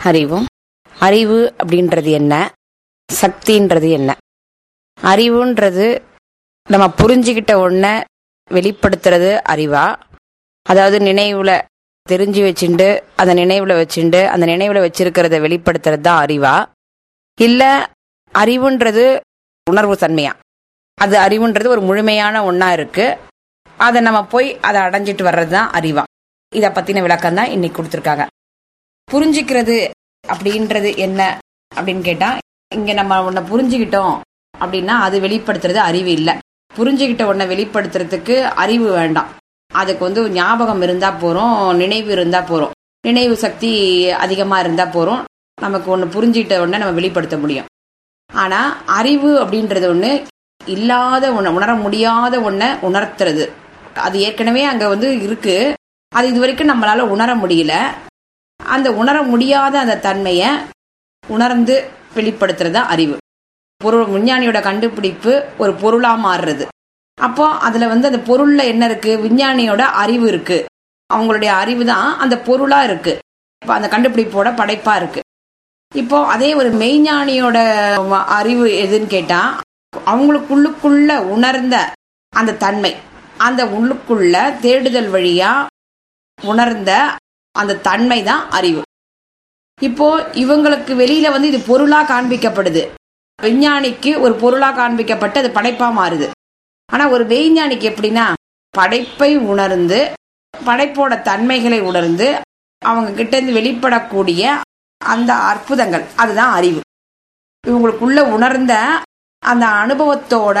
அறிவும் அறிவு அப்படின்றது என்ன? சக்தின்றது என்ன? அறிவுன்றது நம்ம புரிஞ்சுக்கிட்ட ஒன்றை வெளிப்படுத்துறது அறிவா? அதாவது நினைவுல தெரிஞ்சு வச்சுண்டு அந்த நினைவுல வச்சுண்டு அந்த நினைவுல வச்சிருக்கிறத வெளிப்படுத்துறது தான் அறிவா? இல்ல அறிவுன்றது உணர்வு தன்மையா? அது அறிவுன்றது ஒரு முழுமையான ஒன்றா இருக்கு. அதை நம்ம போய் அதை அடைஞ்சிட்டு வர்றது தான் அறிவா. இதை பத்தின விளக்கம் தான் இன்னைக்கு கொடுத்துருக்காங்க. புரிஞ்சுக்கிறது அப்படின்றது என்ன அப்படின்னு கேட்டா இங்க நம்ம உன்னை புரிஞ்சுக்கிட்டோம் அப்படின்னா அது வெளிப்படுத்துறது அறிவு இல்லை. புரிஞ்சுக்கிட்ட ஒன்ன வெளிப்படுத்துறதுக்கு அறிவு வேண்டாம். அதுக்கு வந்து ஞாபகம் இருந்தா போறோம் நினைவு இருந்தா போறோம். நினைவு சக்தி அதிகமா இருந்தா போறோம். நமக்கு ஒன்று புரிஞ்சுக்கிட்ட உடனே நம்ம வெளிப்படுத்த முடியும். ஆனா அறிவு அப்படின்றது ஒண்ணு இல்லாத ஒன்று உணர முடியாத ஒன்றை உணர்த்துறது. அது ஏற்கனவே அங்க வந்து இருக்கு. அது இது வரைக்கும் நம்மளால உணர முடியல. அந்த உணர முடியாத அந்த தன்மையை உணர்ந்து வெளிப்படுத்துறது தான் அறிவு. பொருள் விஞ்ஞானியோட கண்டுபிடிப்பு ஒரு பொருளா மாறுறது. அப்போ அதுல வந்து அந்த பொருள்ல என்ன இருக்கு? விஞ்ஞானியோட அறிவு இருக்கு. அவங்களுடைய அறிவு தான் அந்த பொருளா இருக்கு. இப்போ அந்த கண்டுபிடிப்போட படைப்பா இருக்கு. இப்போ அதே ஒரு மெய்ஞானியோட அறிவு எதுன்னு கேட்டா அவங்களுக்குள்ளுக்குள்ள உணர்ந்த அந்த தன்மை அந்த உள்ளுக்குள்ள தேடுதல் வழியா உணர்ந்த அந்த தன்மை தான் அறிவு. இப்போ இவங்களுக்கு வெளியில வந்து இது பொருளா காண்பிக்கப்படுது. விஞ்ஞானிக்கு ஒரு பொருளா காண்பிக்கப்பட்டு அது படைப்பா மாறுது. ஆனா ஒரு வெய்ஞானிக்கு எப்படின்னா படைப்பை உணர்ந்து படைப்போட தன்மைகளை உணர்ந்து அவங்க கிட்ட இருந்து வெளிப்படக்கூடிய அந்த அற்புதங்கள் அதுதான் அறிவு. இவங்களுக்குள்ள உணர்ந்த அந்த அனுபவத்தோட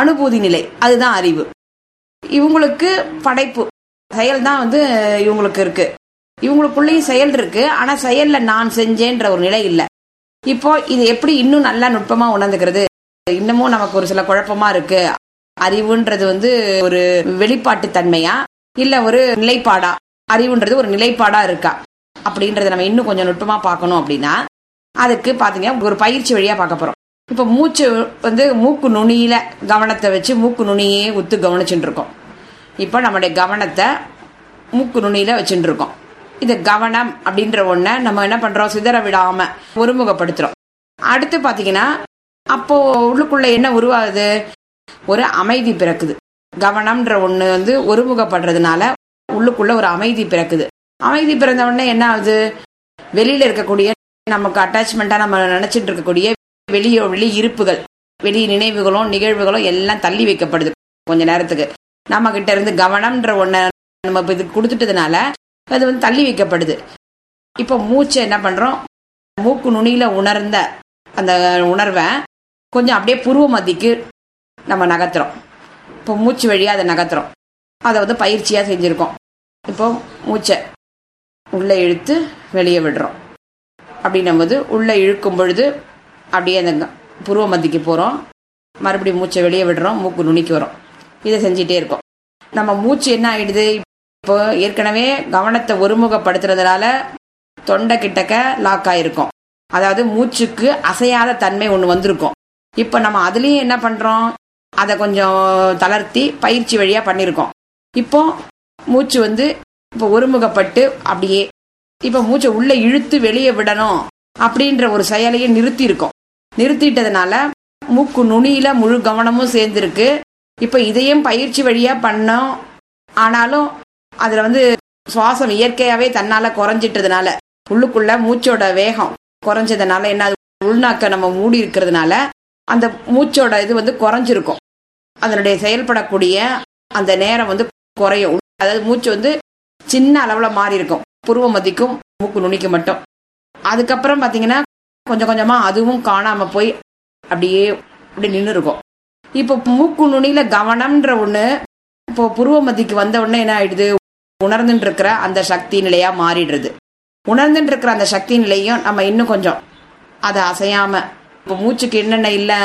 அனுபூதி நிலை அதுதான் அறிவு. இவங்களுக்கு படைப்பு செயல் தான் வந்து இவங்களுக்கு இருக்கு. இவங்களுக்குள்ளேயும் செயல் இருக்கு. ஆனா செயல்ல நான் செஞ்சேன்ற ஒரு நிலை இல்லை. இப்போ இது எப்படி இன்னும் நல்லா நுட்பமா உணர்ந்துக்கிறது? இன்னமும் நமக்கு ஒரு சில குழப்பமா இருக்கு. அறிவுன்றது வந்து ஒரு வெளிப்பாட்டு தன்மையா? இல்ல ஒரு நிலைப்பாடா? அறிவுன்றது ஒரு நிலைப்பாடா இருக்கா? அப்படின்றத நம்ம இன்னும் கொஞ்சம் நுட்பமா பார்க்கணும் அப்படின்னா அதுக்கு பாத்தீங்கன்னா ஒரு பயிற்சி வழியா பார்க்க போறோம். இப்ப மூச்சு வந்து மூக்கு நுனியில கவனத்தை வச்சு மூக்கு நுனியே உத்து கவனிச்சுட்டு இருக்கோம். இப்போ நம்முடைய கவனத்தை மூக்கு நுனியில வச்சுட்டு இருக்கோம் இது கவனம் அப்படின்ற ஒன்றை நம்ம என்ன பண்றோம்? சிதற விடாம ஒருமுகப்படுத்துறோம். அடுத்து பாத்தீங்கன்னா அப்போ உள்ளுக்குள்ள என்ன உருவாகுது? ஒரு அமைதி பிறக்குது. கவனம்ன்ற ஒன்று வந்து ஒருமுகப்படுறதுனால உள்ளுக்குள்ள ஒரு அமைதி பிறக்குது. அமைதி பிறந்த உடனே என்ன ஆகுது? வெளியில இருக்கக்கூடிய நமக்கு அட்டாச்மெண்ட்டாக நம்ம நினைச்சிட்டு இருக்கக்கூடிய வெளியோ வெளி இருப்புகள் வெளி நினைவுகளும் நிகழ்வுகளும் எல்லாம் தள்ளி வைக்கப்படுது. கொஞ்ச நேரத்துக்கு. நம்ம கிட்ட இருந்து கவனம்ன்ற ஒன்ன நம்ம இது கொடுத்துட்டதுனால அது வந்து தள்ளி வைக்கப்படுது. இப்போ மூச்சை என்ன பண்றோம்? மூக்கு நுனியில உணர்ந்த அந்த உணர்வை கொஞ்சம் அப்படியே புருவ மதிக்கு நம்ம நகர்த்துறோம். இப்போ மூச்சு வழியாக அதை நகர்த்துறோம். அதை வந்து பயிற்சியாக செஞ்சுருக்கோம். இப்போ மூச்சை உள்ளே இழுத்து வெளியே விடுறோம். அப்படின்னும் போது இழுக்கும் பொழுது அப்படியே அந்த புருவ மதிக்கு போகிறோம் மறுபடியும் மூச்சை வெளியே விடுறோம். மூக்கு நுனிக்கு வரும். இதை செஞ்சிட்டே இருக்கோம். நம்ம மூச்சு என்ன ஆயிடுது? இப்போ ஏற்கனவே கவனத்தை ஒருமுகப்படுத்துறதுனால தொண்டை கிட்டக்க லாக் ஆயிருக்கும். அதாவது மூச்சுக்கு அசையாத தன்மை ஒன்று வந்திருக்கும். இப்போ நம்ம அதுலேயும் என்ன பண்ணுறோம் அதை கொஞ்சம் தளர்த்தி பயிற்சி வழியாக பண்ணியிருக்கோம் இப்போ மூச்சு வந்து இப்போ ஒருமுகப்பட்டு அப்படியே இப்போ மூச்சை உள்ளே இழுத்து வெளியே விடணும் அப்படின்ற ஒரு செயலையும் நிறுத்தியிருக்கோம். நிறுத்திட்டதுனால மூக்கு நுனியில் முழு கவனமும் சேர்ந்துருக்கு. இப்போ இதையும் பயிற்சி வழியாக பண்ணோம். ஆனாலும் அதில் வந்து சுவாசம் இயற்கையாகவே தன்னால் குறைஞ்சிட்டதுனால உள்ளுக்குள்ள மூச்சோட வேகம் குறைஞ்சதுனால என்ன உள்நாக்க நம்ம மூடி இருக்கிறதுனால அந்த மூச்சோட இது வந்து குறைஞ்சிருக்கும். அதனுடைய செயல்படக்கூடிய அந்த நேரம் வந்து குறையும். அதாவது மூச்சு வந்து சின்ன அளவில் மாறி இருக்கும் புருவ மதிக்கும் மூக்கு நுனிக்கு மட்டும். அதுக்கப்புறம் பார்த்தீங்கன்னா கொஞ்சம் கொஞ்சமாக அதுவும் காணாமல் போய் அப்படியே அப்படி நின்று இருக்கும் இப்போ மூக்கு நுனியில கவனம்ன்ற ஒண்ணு இப்போ புருவமதிக்கு வந்த உடனே என்ன ஆயிடுது? உணர்ந்துட்டு இருக்கிற அந்த சக்தி நிலையா மாறிடுறது. உணர்ந்துட்டு இருக்கிற அந்த சக்தி நிலையும் நம்ம இன்னும் கொஞ்சம் அதை அசையாம இப்போ மூச்சுக்கு என்னென்ன இல்லை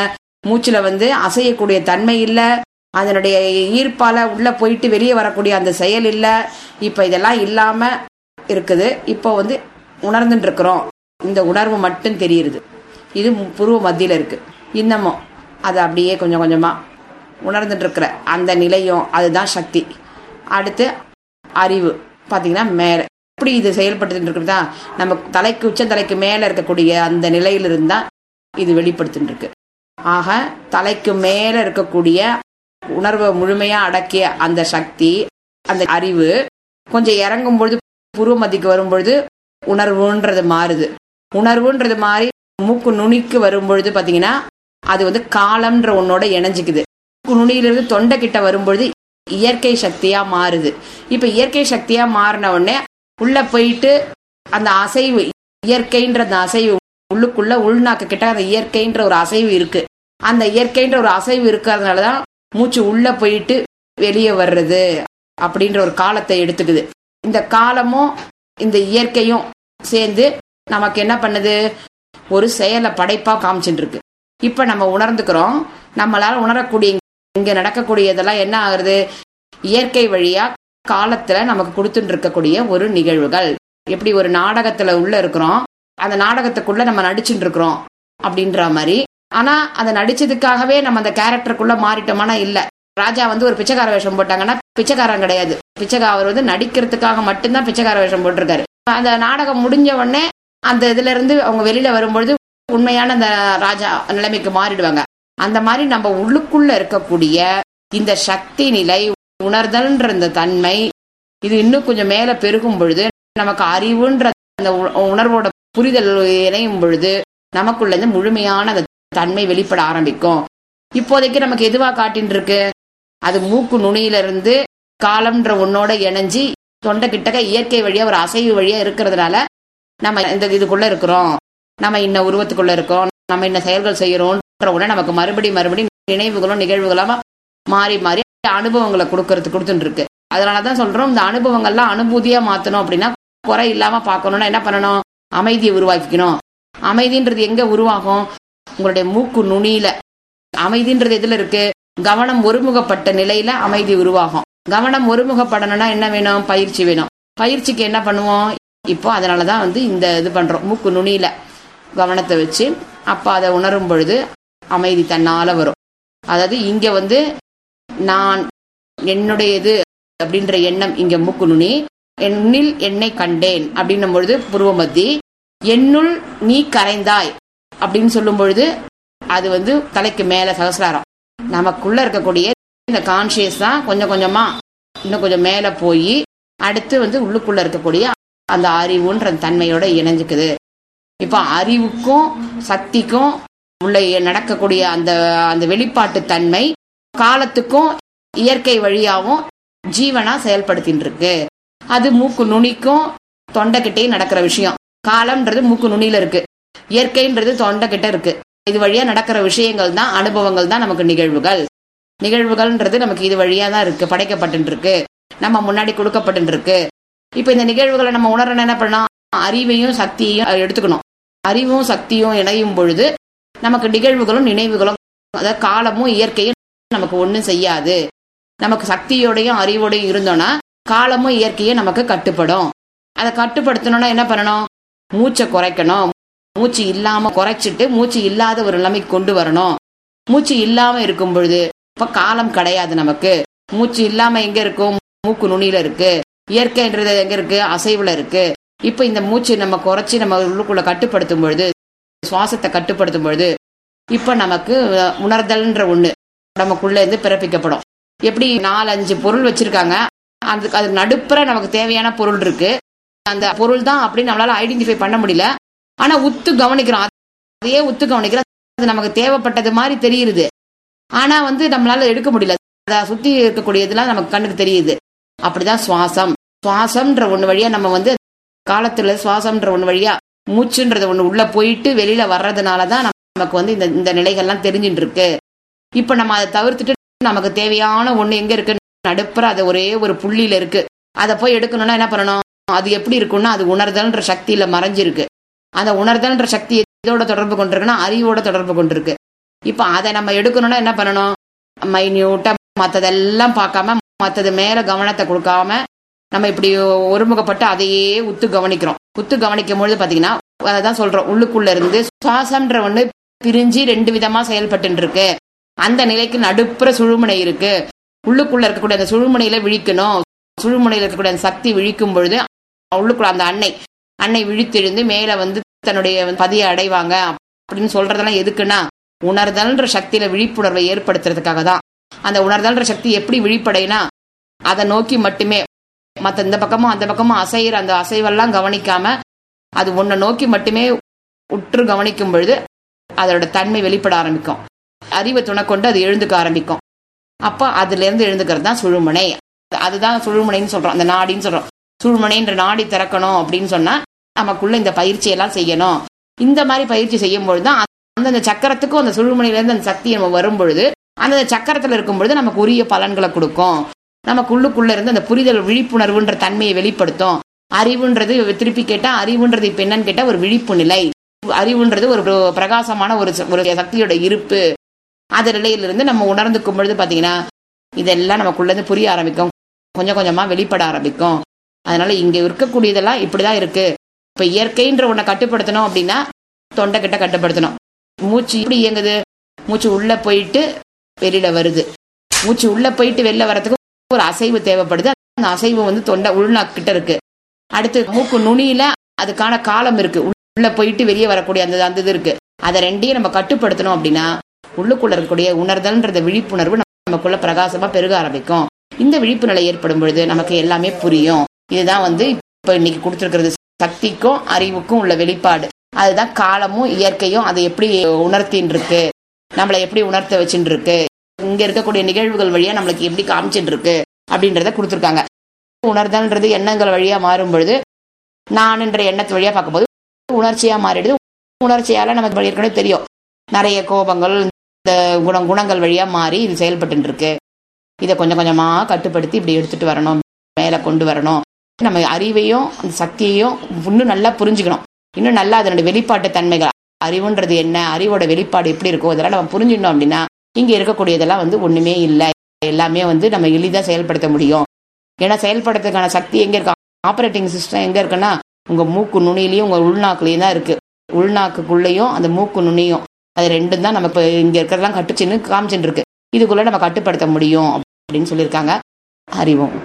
மூச்சில் வந்து அசையக்கூடிய தன்மை இல்லை அதனுடைய ஈர்ப்பால உள்ளே போயிட்டு வெளியே வரக்கூடிய அந்த செயல் இல்லை இப்போ இதெல்லாம் இல்லாமல் இருக்குது. இப்போ வந்து உணர்ந்துட்டு இருக்கிறோம் இந்த உணர்வு மட்டும் தெரியுது. இது புருவ மத்தியில் இருக்குது இன்னமும் அது அப்படியே கொஞ்சம் கொஞ்சமாக உணர்ந்துட்டு இருக்கிற அந்த நிலையும் அதுதான் சக்தி. அடுத்து அறிவு. பார்த்தீங்கன்னா மேலே. எப்படி இது செயல்படுத்திட்டு இருக்கிறதா நம்ம தலைக்கு உச்ச தலைக்கு மேலே இருக்கக்கூடிய அந்த நிலையிலிருந்து தான் இது வெளிப்படுத்திட்டு இருக்கு ஆக தலைக்கு மேலே இருக்கக்கூடிய உணர்வை முழுமையாக அடக்கிய அந்த சக்தி அந்த அறிவு கொஞ்சம் இறங்கும் பொழுது புருவ வரும்பொழுது உணர்வுன்றது மாறுது. உணர்வுன்றது மாறி மூக்கு நுனிக்கு வரும்பொழுது பார்த்தீங்கன்னா அது வந்து காலம்ன்ற ஒன்னோட இணைஞ்சுக்குது. மூக்கு நுனியிலிருந்து தொண்டை கிட்ட வரும்பொழுது இயற்கை சக்தியா மாறுது. இப்ப இயற்கை சக்தியா மாறின உடனே உள்ள போயிட்டு அந்த அசைவு இயற்கைன்ற அந்த அசைவு உள்ளுக்குள்ள உள்நாக்க கிட்ட அந்த இயற்கைன்ற ஒரு அசைவு இருக்கு. அந்த இயற்கைன்ற ஒரு அசைவு இருக்கிறதுனாலதான் மூச்சு உள்ள போயிட்டு வெளியே வர்றது அப்படின்ற ஒரு காலத்தை எடுத்துக்குது. இந்த காலமும் இந்த இயற்கையும் சேர்ந்து நமக்கு என்ன பண்ணுது? ஒரு செயலை படைப்பா காமிச்சுட்டு இருக்கு. இப்ப நம்ம உணர்ந்துக்கிறோம் நம்மளால உணரக்கூடிய இங்க நடக்கக்கூடியதெல்லாம் என்ன ஆகுறது? இயற்கை வழியா காலத்துல நமக்கு கொடுத்துட்டு இருக்கக்கூடிய ஒரு நிகழ்வுகள். எப்படி ஒரு நாடகத்துல உள்ள இருக்கிறோம் அந்த நாடகத்துக்குள்ள நம்ம நடிச்சுட்டு இருக்கிறோம் அப்படின்ற மாதிரி. ஆனா அதை நடிச்சதுக்காகவே நம்ம அந்த கேரக்டருக்குள்ள மாறிட்டோமானா இல்ல. ராஜா வந்து ஒரு பிச்சைக்கார வேஷம் போட்டாங்கன்னா பிச்சைக்காரன் கிடையாது. பிச்சைக்கா அவர் வந்து நடிக்கிறதுக்காக மட்டும்தான் பிச்சைக்கார வேஷம் போட்டிருக்காரு. அந்த நாடகம் முடிஞ்ச உடனே அந்த இதுல இருந்து அவங்க வெளியில வரும்பொழுது உண்மையான அந்த ராஜா நிலைமைக்கு மாறிடுவாங்க. அந்த மாதிரி நம்ம உள்ளுக்குள்ள இருக்கக்கூடிய இந்த சக்தி நிலை உணர்தல்ன்ற இந்த தன்மை இது இன்னும் கொஞ்சம் மேல பெருகும் பொழுது நமக்கு அறிவுன்ற அந்த உ- உணர்வோட புரிதல் இணையும் பொழுது நமக்குள்ள இருந்து முழுமையான அந்த தன்மை வெளிப்பட ஆரம்பிக்கும். இப்போதைக்கு நமக்கு எதுவா காட்டின்னு இருக்கு அது மூக்கு நுனியில இருந்து காலம்ன்ற ஒன்னோட இணைஞ்சு தொண்டை கிட்டக்க இயற்கை வழியா ஒரு அசைவு வழியா இருக்கிறதுனால நம்ம இந்த இதுக்குள்ள இருக்கிறோம். நம்ம இன்ன உருவத்துக்குள்ள இருக்கோம். நம்ம இன்ன செயல்கள் செய்யறோம்ன்ற உடனே நமக்கு மறுபடியும் மறுபடியும் நினைவுகளும் நிகழ்வுகளா மாறி மாறி அனுபவங்களை கொடுக்கறது கொடுத்துட்டு இருக்கு அதனாலதான் சொல்றோம் இந்த அனுபவங்கள்லாம் அனுபூதியா மாத்தணும் அப்படின்னா குறை இல்லாம பார்க்கணும்னா என்ன பண்ணணும்? அமைதியை உருவாக்கிக்கணும். அமைதின்றது எங்க உருவாகும்? உங்களுடைய மூக்கு நுனியில. அமைதின்றது எதுல இருக்கு? கவனம் ஒருமுகப்பட்ட நிலையில அமைதி உருவாகும். கவனம் ஒருமுகப்படணும்னா என்ன வேணும்? பயிற்சி வேணும். பயிற்சிக்கு என்ன பண்ணுவோம்? இப்போ அதனாலதான் வந்து இந்த இது பண்றோம். மூக்கு நுனியில. கவனத்தை வச்சு அப்போ அதை உணரும் பொழுது அமைதி தன்னால் வரும். அதாவது இங்கே வந்து நான் என்னுடையது அப்படின்ற எண்ணம் இங்கே மூக்கு நுனி என்னில் என்னை கண்டேன் அப்படின்னும் பொழுது புருவமத்தி என்னுள் நீ கரைந்தாய் அப்படின்னு சொல்லும் பொழுது அது வந்து தலைக்கு மேலே சகசிராரம். நமக்குள்ள இருக்கக்கூடிய இந்த கான்சியஸ் தான் கொஞ்சம் கொஞ்சமா இன்னும் கொஞ்சம் மேலே போய் அடுத்து வந்து உள்ளுக்குள்ள இருக்கக்கூடிய அந்த அறிவுன்ற தன்மையோட இணைஞ்சுக்குது. இப்ப அறிவுக்கும் சக்திக்கும் உள்ள நடக்கக்கூடிய அந்த அந்த வெளிப்பாட்டு தன்மை காலத்துக்கும் இயற்கை வழியாகவும் ஜீவனா செயல்படுத்தின்னு இருக்கு அது மூக்கு நுனிக்கும் தொண்டைக்கிட்டே நடக்கிற விஷயம். காலம்ன்றது மூக்கு நுனியில இருக்கு. இயற்கைன்றது தொண்டைக்கிட்ட இருக்கு. இது வழியா நடக்கிற விஷயங்கள் தான் அனுபவங்கள் தான் நமக்கு நிகழ்வுகள். நிகழ்வுகள்ன்றது நமக்கு இது வழியா தான் இருக்கு. படைக்கப்பட்டு இருக்கு நம்ம முன்னாடி கொடுக்கப்பட்டு இருக்கு இப்ப இந்த நிகழ்வுகளை நம்ம உணரணும் என்ன பண்ணலாம்? அறிவையும் சக்தியையும் எடுத்துக்கணும். அறிவும் சக்தியும் இணையும் பொழுது நமக்கு நிகழ்வுகளும் நினைவுகளும் அதாவது காலமும் இயற்கையும் நமக்கு ஒன்றும் செய்யாது. நமக்கு சக்தியோடையும் அறிவோடையும் இருந்தோம்னா காலமும் இயற்கையும் நமக்கு கட்டுப்படும். அதை கட்டுப்படுத்தணும்னா என்ன பண்ணணும்? மூச்சை குறைக்கணும். மூச்சு இல்லாம குறைச்சிட்டு மூச்சு இல்லாத ஒரு நிலைமைக்கு கொண்டு வரணும். மூச்சு இல்லாம இருக்கும் பொழுது இப்ப காலம் கிடையாது நமக்கு. மூச்சு இல்லாம எங்க இருக்கும்? மூக்கு நுனியில இருக்கு. இயற்கைன்றது எங்க இருக்கு? அசைவுல இருக்கு. இப்ப இந்த மூச்சு நம்ம குறைச்சி நம்ம உள்ளுக்குள்ள கட்டுப்படுத்தும் பொழுது சுவாசத்தை கட்டுப்படுத்தும் பொழுது இப்ப நமக்கு உணர்தல்ன்ற ஒண்ணு நமக்குள்ள இருந்து பிறப்பிக்கப்படும். எப்படி நாலஞ்சு பொருள் வச்சிருக்காங்க அதுக்கு அது நடுப்புற நமக்கு தேவையான பொருள் இருக்கு. அந்த பொருள் தான் அப்படின்னு நம்மளால ஐடென்டிஃபை பண்ண முடியல. ஆனா உத்து கவனிக்கிறோம். அதையே உத்து கவனிக்கிறோம். அது நமக்கு தேவைப்பட்டது மாதிரி தெரியுது. ஆனா வந்து நம்மளால எடுக்க முடியல. அதை சுத்தி இருக்கக்கூடியதெல்லாம் நமக்கு கண்ணுக்கு தெரியுது. அப்படிதான் சுவாசம். சுவாசம்ன்ற ஒன்று வழியா நம்ம வந்து காலத்துல சுவாசம்ன்ற ஒன்று வழியா மூச்சுன்றது ஒன்று உள்ள போயிட்டு வெளியில வர்றதுனாலதான் நமக்கு வந்து இந்த இந்த நிலைகள்லாம் தெரிஞ்சுட்டு இருக்கு இப்போ நம்ம அதை தவிர்த்துட்டு நமக்கு தேவையான ஒன்று எங்க இருக்கு? நடுப்புற அது ஒரே ஒரு புள்ளியில இருக்கு. அதை போய் எடுக்கணும்னா என்ன பண்ணணும்? அது எப்படி இருக்கும்னா அது உணர்தல்ன்ற சக்தியில மறைஞ்சிருக்கு. அந்த உணர்தல்ன்ற சக்தி இதோட தொடர்பு கொண்டிருக்குன்னா அறிவோட தொடர்பு கொண்டிருக்கு. இப்போ அதை நம்ம எடுக்கணும்னா என்ன பண்ணணும்? மைன்யூட்டா மற்றதெல்லாம் பார்க்காம மற்றது மேல கவனத்தை கொடுக்காம நம்ம இப்படி ஒருமுகப்பட்டு அதையே உத்து கவனிக்கிறோம். உத்து கவனிக்கும் பொழுது பாத்தீங்கன்னா அதான் சொல்றோம் உள்ளுக்குள்ள இருந்து சுவாசம்ன்ற ஒண்ணு பிரிஞ்சு ரெண்டு விதமா செயல்பட்டு இருக்கு அந்த நிலைக்கு நடுப்புற சுழுமுனை இருக்கு. உள்ளுக்குள்ள இருக்கக்கூடிய அந்த சுழுமுனையில விழிக்கணும். சுழுமுனையில இருக்கக்கூடிய அந்த சக்தி விழிக்கும் பொழுது உள்ளுக்குள்ள அந்த அன்னை அன்னை விழித்தெழுந்து மேல வந்து தன்னுடைய பதியை அடைவாங்க அப்படின்னு சொல்றதெல்லாம் எதுக்குன்னா உணர்தல்ன்ற சக்தியில விழிப்புணர்வை ஏற்படுத்துறதுக்காக தான் அந்த உணர்தல்ன்ற சக்தி எப்படி விழிப்படைனா அதை நோக்கி மட்டுமே மற்ற இந்த பக்கமும் அந்த பக்கமும் அசைகிற அந்த அசைவெல்லாம் கவனிக்காம அது ஒன்றை நோக்கி மட்டுமே உற்று கவனிக்கும் பொழுது அதோட தன்மை வெளிப்பட ஆரம்பிக்கும். அறிவை துணை கொண்டு அது எழுந்துக்க ஆரம்பிக்கும். அப்போ அதுலேருந்து எழுந்துக்கிறது தான் சுழுமுனை. அதுதான் சுழுமுனைன்னு சொல்றோம். அந்த நாடின்னு சொல்றோம். சுழுமுனைன்ற நாடி திறக்கணும் அப்படின்னு சொன்னா நமக்குள்ள இந்த பயிற்சியெல்லாம் செய்யணும். இந்த மாதிரி பயிற்சி செய்யும்பொழுது தான் அந்தந்த சக்கரத்துக்கும் அந்த சுழுமனையிலேருந்து அந்த சக்தி நம்ம வரும் பொழுது அந்த சக்கரத்தில் இருக்கும் பொழுது நமக்கு உரிய பலன்களை கொடுக்கும். நமக்கு உள்ளுக்குள்ள இருந்து அந்த புரிதல் விழிப்புணர்வுன்ற தன்மையை வெளிப்படுத்தும். அறிவுன்றது திருப்பி கேட்டா அறிவுன்றது இப்ப என்னன்னு கேட்டா ஒரு விழிப்பு நிலை. அறிவுன்றது ஒரு பிரகாசமான ஒரு ஒரு சக்தியோட இருப்பு. அந்த நிலையிலிருந்து நம்ம உணர்ந்துக்கும் பொழுது பாத்தீங்கன்னா இதெல்லாம் நமக்குள்ளேருந்து புரிய ஆரம்பிக்கும். கொஞ்சம் கொஞ்சமா வெளிப்பட ஆரம்பிக்கும். அதனால இங்க இருக்கக்கூடியதெல்லாம் இப்படிதான் இருக்கு. இப்ப இயற்கைன்ற ஒன்றை கட்டுப்படுத்தணும் அப்படின்னா தொண்டை கிட்ட கட்டுப்படுத்தணும். மூச்சு இப்படி இயங்குது? மூச்சு உள்ள போயிட்டு வெளியில வருது. மூச்சு உள்ள போயிட்டு வெளில வரதுக்கு ஒரு அசைவு தேவைப்படுது. அந்த அசைவு வந்து தொண்டை உள்நாக்கிட்ட இருக்கு. அடுத்து மூக்கு நுனியில அதுக்கான காலம் இருக்கு. உள்ள போயிட்டு வெளியே வரக்கூடிய அந்த அந்த இது இருக்கு. அதை ரெண்டையும் நம்ம கட்டுப்படுத்தணும் அப்படின்னா உள்ளுக்குள்ள இருக்கக்கூடிய உணர்தல்ன்றத விழிப்புணர்வு நமக்குள்ள பிரகாசமா பெருக ஆரம்பிக்கும். இந்த விழிப்பு நிலை ஏற்படும் பொழுது நமக்கு எல்லாமே புரியும். இதுதான் வந்து இப்ப இன்னைக்கு கொடுத்துருக்கிறது சக்திக்கும் அறிவுக்கும் உள்ள வெளிப்பாடு. அதுதான் காலமும் இயற்கையும் அதை எப்படி உணர்த்தின்னு இருக்கு. நம்மளை எப்படி உணர்த்த வச்சுட்டு இருக்கு. இங்க இருக்கக்கூடிய நிகழ்வுகள் வழியா நம்மளுக்கு எப்படி காமிச்சிட்டு இருக்கு அப்படின்றத கொடுத்துருக்காங்க. உணர்தல்ன்றது எண்ணங்கள் வழியா மாறும் பொழுது நான் என்ற எண்ணத்து வழியா பார்க்கும்போது உணர்ச்சியா மாறிடுது. உணர்ச்சியால நமக்கு ஏற்கனவே தெரியும். நிறைய கோபங்கள் இந்த குணம் குணங்கள் வழியா மாறி இது செயல்பட்டு இருக்கு இதை கொஞ்சம் கொஞ்சமா கட்டுப்படுத்தி இப்படி எடுத்துட்டு வரணும் மேல கொண்டு வரணும். நம்ம அறிவையும் அந்த சக்தியையும் இன்னும் நல்லா புரிஞ்சுக்கணும். இன்னும் நல்லா அதனுடைய வெளிப்பாட்டு தன்மைகள் அறிவுன்றது என்ன அறிவோட வெளிப்பாடு எப்படி இருக்கோ இதெல்லாம் நம்ம புரிஞ்சுக்கணும் அப்படின்னா இங்கே இருக்கக்கூடியதெல்லாம் வந்து ஒன்றுமே இல்லை. எல்லாமே வந்து நம்ம எளிதாக செயல்படுத்த முடியும். ஏன்னா செயல்படுறதுக்கான சக்தி எங்கே இருக்கு? ஆப்ரேட்டிங் சிஸ்டம் எங்கே இருக்குன்னா உங்கள் மூக்கு நுனியிலையும் உங்கள் உள்நாக்குலேயும் தான் இருக்குது உள்நாக்குக்குள்ளேயும் அந்த மூக்கு நுனியும். அது ரெண்டும் தான் நமக்கு இங்கே இருக்கிறதெல்லாம் கட்டுச்சின்னு காமிச்சுட்டு இருக்கு. இதுக்குள்ளே நம்ம கட்டுப்படுத்த முடியும் அப்படின்னு சொல்லியிருக்காங்க. அறிவோம்.